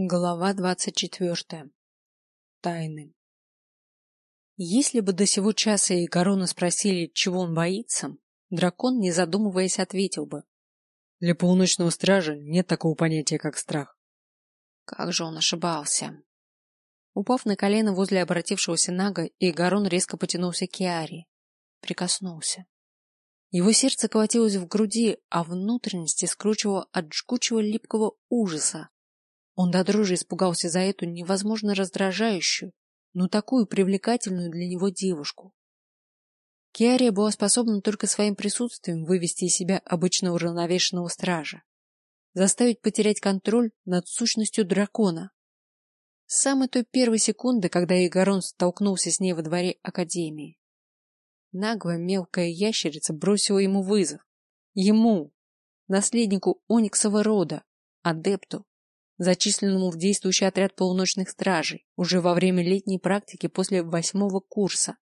Глава двадцать четвертая. Тайны. Если бы до сего часа Игорона спросили, чего он боится, дракон, не задумываясь, ответил бы. Для полуночного стража нет такого понятия, как страх. Как же он ошибался. Упав на колено возле обратившегося Нага, Игорон резко потянулся к Киаре. Прикоснулся. Его сердце колотилось в груди, а внутренности скручивало от жгучего липкого ужаса, он до дрожи испугался за эту невозможно раздражающую, но такую привлекательную для него девушку. Киария была способна только своим присутствием вывести из себя обычного уравновешенного стража, заставить потерять контроль над сущностью дракона. С самой той первой секунды, когда Игорон столкнулся с ней во дворе Академии. Наглая мелкая ящерица бросила ему вызов. Ему, наследнику Ониксова рода, адепту, зачисленному в действующий отряд полуночных стражей уже во время летней практики после восьмого курса.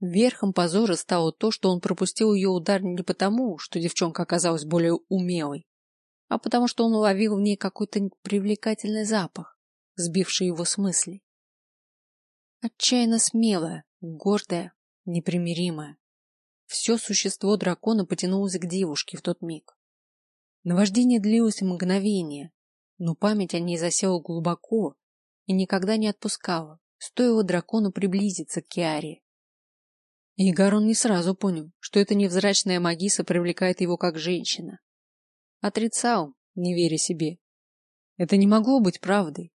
Верхом позора стало то, что он пропустил ее удар не потому, что девчонка оказалась более умелой, а потому что он уловил в ней какой-то привлекательный запах, сбивший его с мыслей. Отчаянно смелая, гордая, непримиримая. Все существо дракона потянулось к девушке в тот миг. Наваждение длилось мгновение, но память о ней засела глубоко и никогда не отпускала, стоило дракону приблизиться к Киаре. И Гарон не сразу понял, что эта невзрачная магиса привлекает его как женщина. Отрицал, не веря себе. Это не могло быть правдой.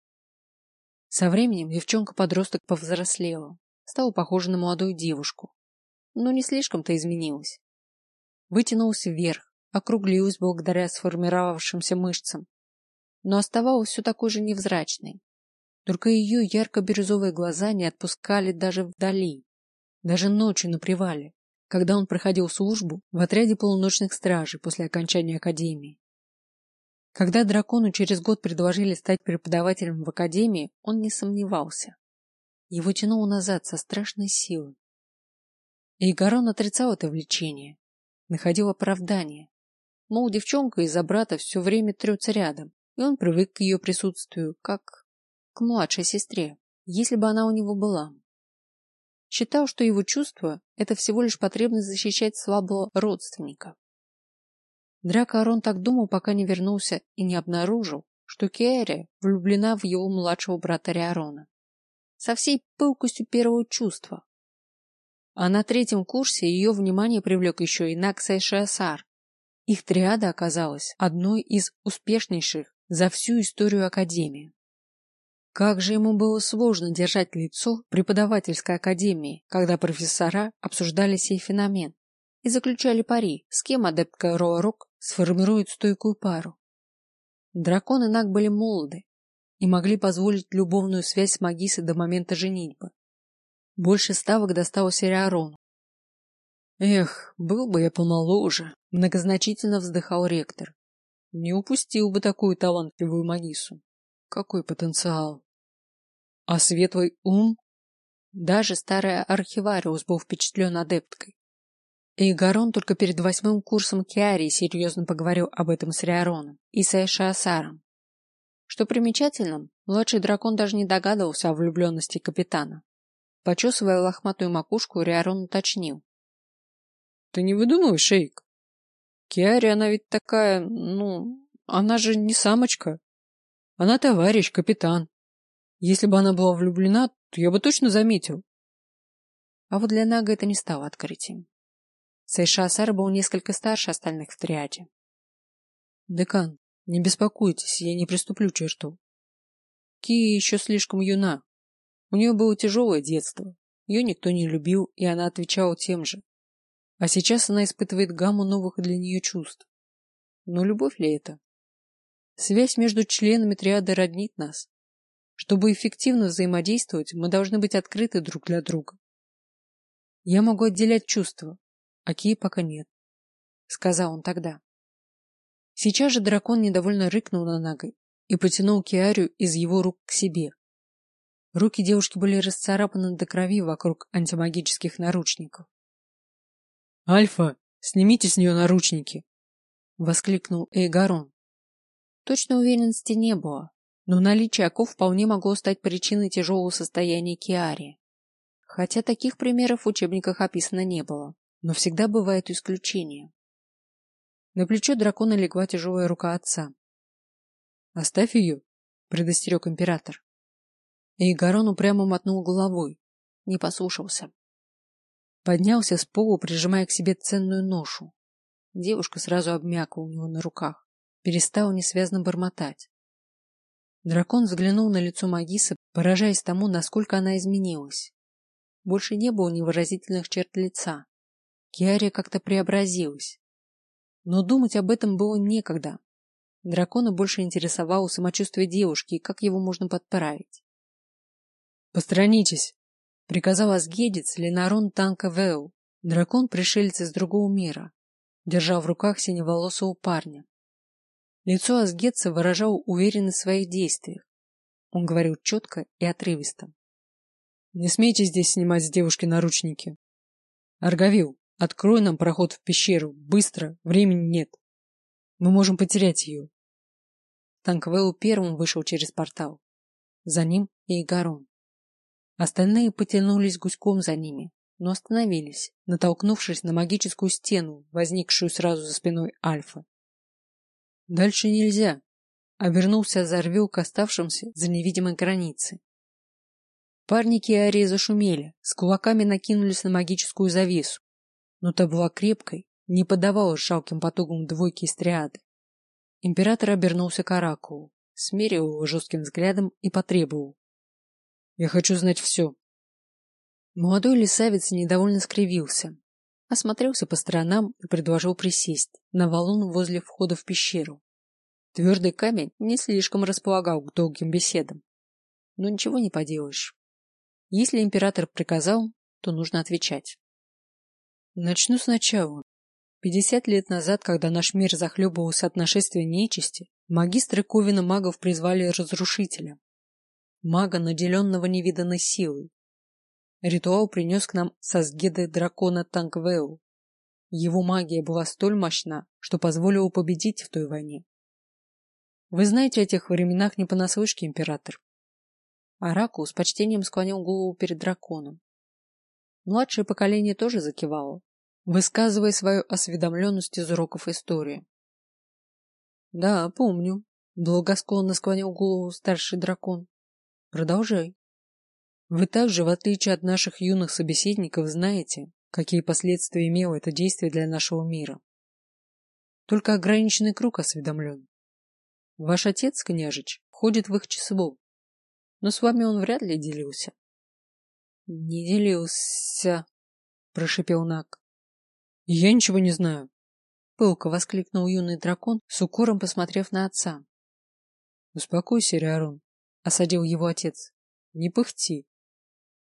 Со временем девчонка-подросток повзрослела, стала похожа на молодую девушку, но не слишком-то изменилась. Вытянулась вверх, округлилась благодаря сформировавшимся мышцам, но оставалась все такой же невзрачной. Только ее ярко-бирюзовые глаза не отпускали даже вдали, даже ночью на привале, когда он проходил службу в отряде полуночных стражей после окончания академии. Когда дракону через год предложили стать преподавателем в академии, он не сомневался. Его тянуло назад со страшной силой. И Гарон отрицал это влечение, находил оправдание. Мол, девчонка из-за брата все время трется рядом, и он привык к ее присутствию, как к младшей сестре, если бы она у него была. Считал, что его чувство – это всего лишь потребность защищать слабого родственника. Драко Арон так думал, пока не вернулся и не обнаружил, что Киэри влюблена в его младшего брата Риарона. Со всей пылкостью первого чувства. А на третьем курсе ее внимание привлек еще и Накса Шиасар. Их триада оказалась одной из успешнейших за всю историю Академии. Как же ему было сложно держать лицо преподавательской академии, когда профессора обсуждали сей феномен и заключали пари, с кем адептка Роарок сформирует стойкую пару. Дракон и Наг были молоды и могли позволить любовную связь с Магисой до момента женитьбы. Больше ставок досталось Ириарону. Эх, был бы я помоложе, многозначительно вздыхал ректор. Не упустил бы такую талантливую Магису. Какой потенциал! А светлый ум? Даже старый архивариус был впечатлен адепткой. И Гарон только перед восьмым курсом Киарии серьезно поговорил об этом с Риароном и с Эшиасаром. Что примечательно, младший дракон даже не догадывался о влюбленности капитана. Почесывая лохматую макушку, Риарон уточнил. — Ты не выдумываешь, Шейк? Киари, она ведь такая, ну, она же не самочка. Она товарищ, капитан. Если бы она была влюблена, то я бы точно заметил. А вот для Нага это не стало открытием. Сайша Асар был несколько старше остальных в триаде. Декан, не беспокойтесь, я не приступлю черту. Кия еще слишком юна. У нее было тяжелое детство. Ее никто не любил, и она отвечала тем же. А сейчас она испытывает гамму новых для нее чувств. Но любовь ли это? Связь между членами триады роднит нас. Чтобы эффективно взаимодействовать, мы должны быть открыты друг для друга. Я могу отделять чувства, а Кии пока нет, — сказал он тогда. Сейчас же дракон недовольно рыкнул на ногой и потянул Киарию из его рук к себе. Руки девушки были расцарапаны до крови вокруг антимагических наручников. «Альфа, снимите с нее наручники!» — воскликнул Эйгарон. Точной уверенности не было, Но наличие оков вполне могло стать причиной тяжелого состояния Киари. Хотя таких примеров в учебниках описано не было, но всегда бывают исключения. На плечо дракона легла тяжелая рука отца. «Оставь ее», — предостерег император. И Гарон упрямо мотнул головой, не послушался. Поднялся с пола, прижимая к себе ценную ношу. Девушка сразу обмякла у него на руках, перестала несвязно бормотать. Дракон взглянул на лицо Магисы, поражаясь тому, насколько она изменилась. Больше не было невыразительных черт лица. Киария как-то преобразилась. Но думать об этом было некогда. Дракона больше интересовало самочувствие девушки и как его можно подправить. «Посторонитесь!» — приказал Асгедец Ленарон Танка Веу, дракон-пришелец из другого мира, держа в руках синеволосого парня. Лицо Асгетца выражало уверенность в своих действиях. Он говорил четко и отрывисто. «Не смейте здесь снимать с девушки наручники. Аргавил, открой нам проход в пещеру. Быстро, времени нет. Мы можем потерять ее». Танквелл первым вышел через портал. За ним и Игарон. Остальные потянулись гуськом за ними, но остановились, натолкнувшись на магическую стену, возникшую сразу за спиной Альфа. Дальше нельзя. Обернулся Зарвел к оставшимся за невидимой границей. Парни Киарии зашумели, с кулаками накинулись на магическую завесу, но та была крепкой, не поддавалась жалким потугам двойки из триады. Император обернулся к Оракулу, смерил его жестким взглядом и потребовал. — Я хочу знать все. Молодой лисавец недовольно скривился, осмотрелся по сторонам и предложил присесть на валун возле входа в пещеру. Твердый камень не слишком располагал к долгим беседам. Но ничего не поделаешь. Если император приказал, то нужно отвечать. Начну сначала. Пятьдесят лет назад, когда наш мир захлебывался от нашествия нечисти, магистры Ковина магов призвали разрушителя. Мага, наделенного невиданной силой, Ритуал принес к нам сосгеды дракона Тангвеу. Его магия была столь мощна, что позволила победить в той войне. Вы знаете о тех временах не понаслышке, император. Оракул с почтением склонил голову перед драконом. Младшее поколение тоже закивало, высказывая свою осведомленность из уроков истории. — Да, помню, — благосклонно склонил голову старший дракон. — Продолжай. Вы также, в отличие от наших юных собеседников, знаете, какие последствия имело это действие для нашего мира. Только ограниченный круг осведомлен. Ваш отец, княжич, ходит в их число, но с вами он вряд ли делился. — Не делился, — прошепел Нак. — Я ничего не знаю. Пылко воскликнул юный дракон, с укором посмотрев на отца. — Успокойся, Риарон, — осадил его отец. — Не пыхти.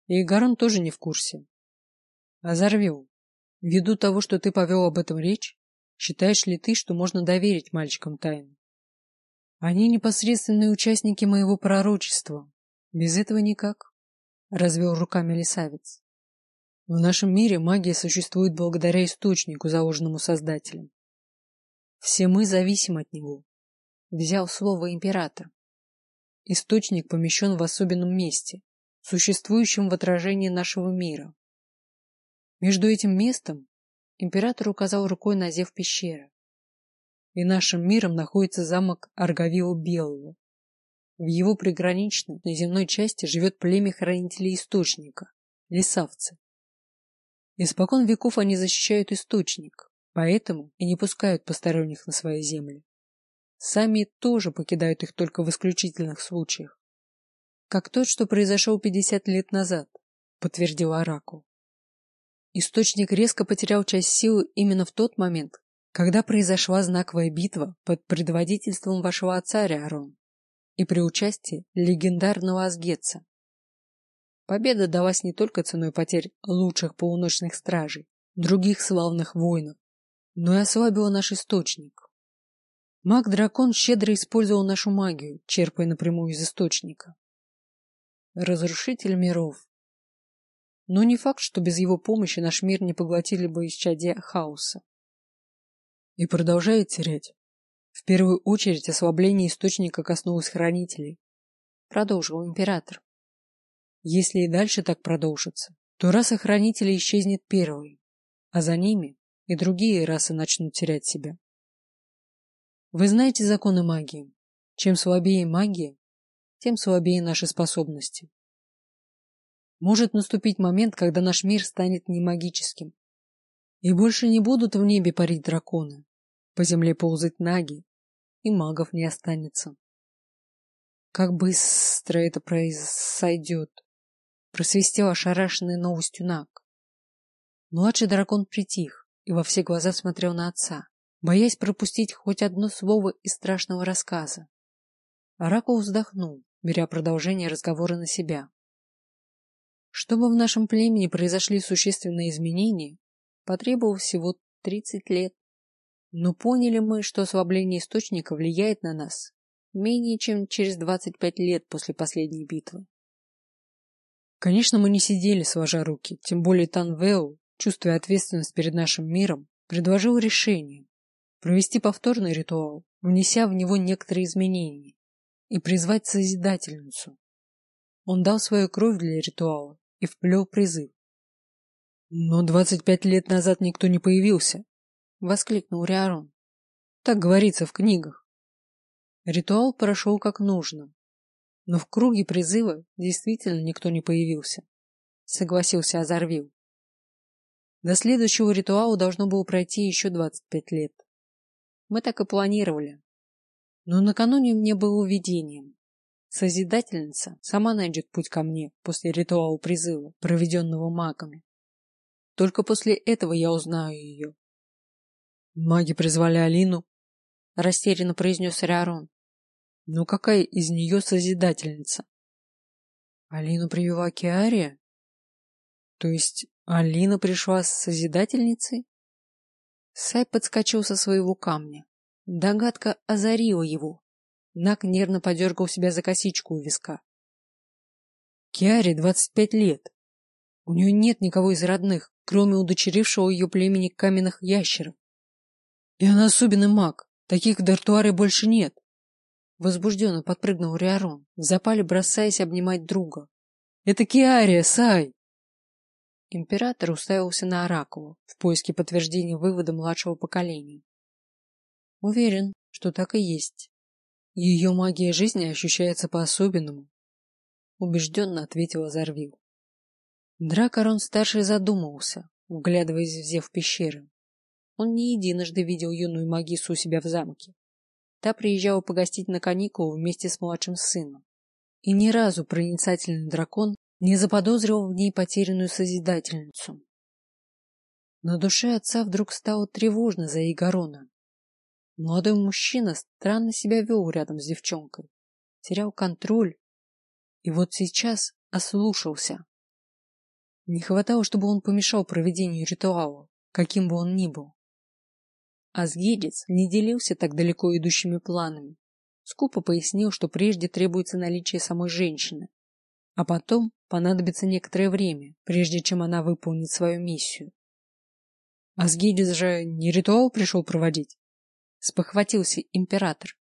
И Гарон тоже не в курсе. Озорвил. Ввиду того, что ты повел об этом речь, считаешь ли ты, что можно доверить мальчикам тайну? Они непосредственные участники моего пророчества. Без этого никак. Развел руками лесавец. В нашем мире магия существует благодаря источнику, заложенному Создателем. Все мы зависим от него. Взял слово император. Источник помещен в особенном месте, существующим в отражении нашего мира. Между этим местом император указал рукой на зев пещеры. И нашим миром находится замок Аргавио Белого. В его приграничной на земной части живет племя хранителей источника – лесавцы. Испокон веков они защищают источник, поэтому и не пускают посторонних на свои земли. Сами тоже покидают их только в исключительных случаях как тот, что произошел 50 лет назад, подтвердил Оракул. Источник резко потерял часть силы именно в тот момент, когда произошла знаковая битва под предводительством вашего отца Риарон и при участии легендарного Асгетца. Победа далась не только ценой потерь лучших полуночных стражей, других славных воинов, но и ослабила наш источник. Маг-дракон щедро использовал нашу магию, черпая напрямую из источника разрушитель миров. Но не факт, что без его помощи наш мир не поглотили бы исчадия хаоса. И продолжает терять. В первую очередь ослабление источника коснулось хранителей, продолжил император. Если и дальше так продолжится, то раса хранителей исчезнет первой, а за ними и другие расы начнут терять себя. Вы знаете законы магии. Чем слабее магия, тем слабее наши способности. Может наступить момент, когда наш мир станет немагическим, и больше не будут в небе парить драконы, по земле ползать наги, и магов не останется. Как быстро это произойдет, просвистел ошарашенный новостью Наг. Младший дракон притих и во все глаза смотрел на отца, боясь пропустить хоть одно слово из страшного рассказа. Оракул вздохнул, беря продолжение разговора на себя. Чтобы в нашем племени произошли существенные изменения, потребовалось всего тридцать лет. Но поняли мы, что ослабление источника влияет на нас менее чем через двадцать пять лет после последней битвы. Конечно, мы не сидели сложа руки, тем более Танвео, чувствуя ответственность перед нашим миром, предложил решение провести повторный ритуал, внеся в него некоторые изменения, и призвать Созидательницу. Он дал свою кровь для ритуала и вплел призыв. Но двадцать пять лет назад никто не появился, воскликнул Риарон. Так говорится в книгах. Ритуал прошел как нужно, но в круге призыва действительно никто не появился, согласился Азарвил. До следующего ритуала должно было пройти еще двадцать пять лет. Мы так и планировали. Но накануне мне было видением. Созидательница сама найдет путь ко мне после ритуала призыва, проведенного магами. Только после этого я узнаю ее. Маги призвали Алину, растерянно произнес Риарон. Но какая из нее созидательница? Алину привела Киария? То есть Алина пришла с Созидательницей? Сай подскочил со своего камня. Догадка озарила его. Нак нервно подергал себя за косичку у виска. Киаре двадцать пять лет. У нее нет никого из родных, кроме удочерившего ее племени каменных ящеров. И она особенный маг. Таких в Дартуаре больше нет. Возбужденно подпрыгнул Риарон, в запале бросаясь обнимать друга. Это Киария, Сай! Император уставился на Оракула в поиске подтверждения вывода младшего поколения. Уверен, что так и есть. Ее магия жизни ощущается по-особенному. Убежденно ответила Зарвил. Дракорон старший задумался, вглядываясь в зев пещеры. Он не единожды видел юную магису у себя в замке. Та приезжала погостить на каникулы вместе с младшим сыном. И ни разу проницательный дракон не заподозрил в ней потерянную созидательницу. На душе отца вдруг стало тревожно за Игорона. Молодой мужчина странно себя вел рядом с девчонкой, терял контроль и вот сейчас ослушался. Не хватало, чтобы он помешал проведению ритуала, каким бы он ни был. Азгидец не делился так далеко идущими планами. Скупо пояснил, что прежде требуется наличие самой женщины, а потом понадобится некоторое время, прежде чем она выполнит свою миссию. Асгидис же не ритуал пришел проводить. Спохватился император.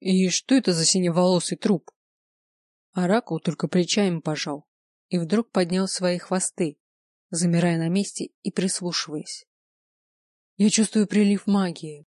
И что это за синеволосый труп? Оракул только плечами пожал и вдруг поднял свои хвосты, замирая на месте и прислушиваясь. Я чувствую прилив магии.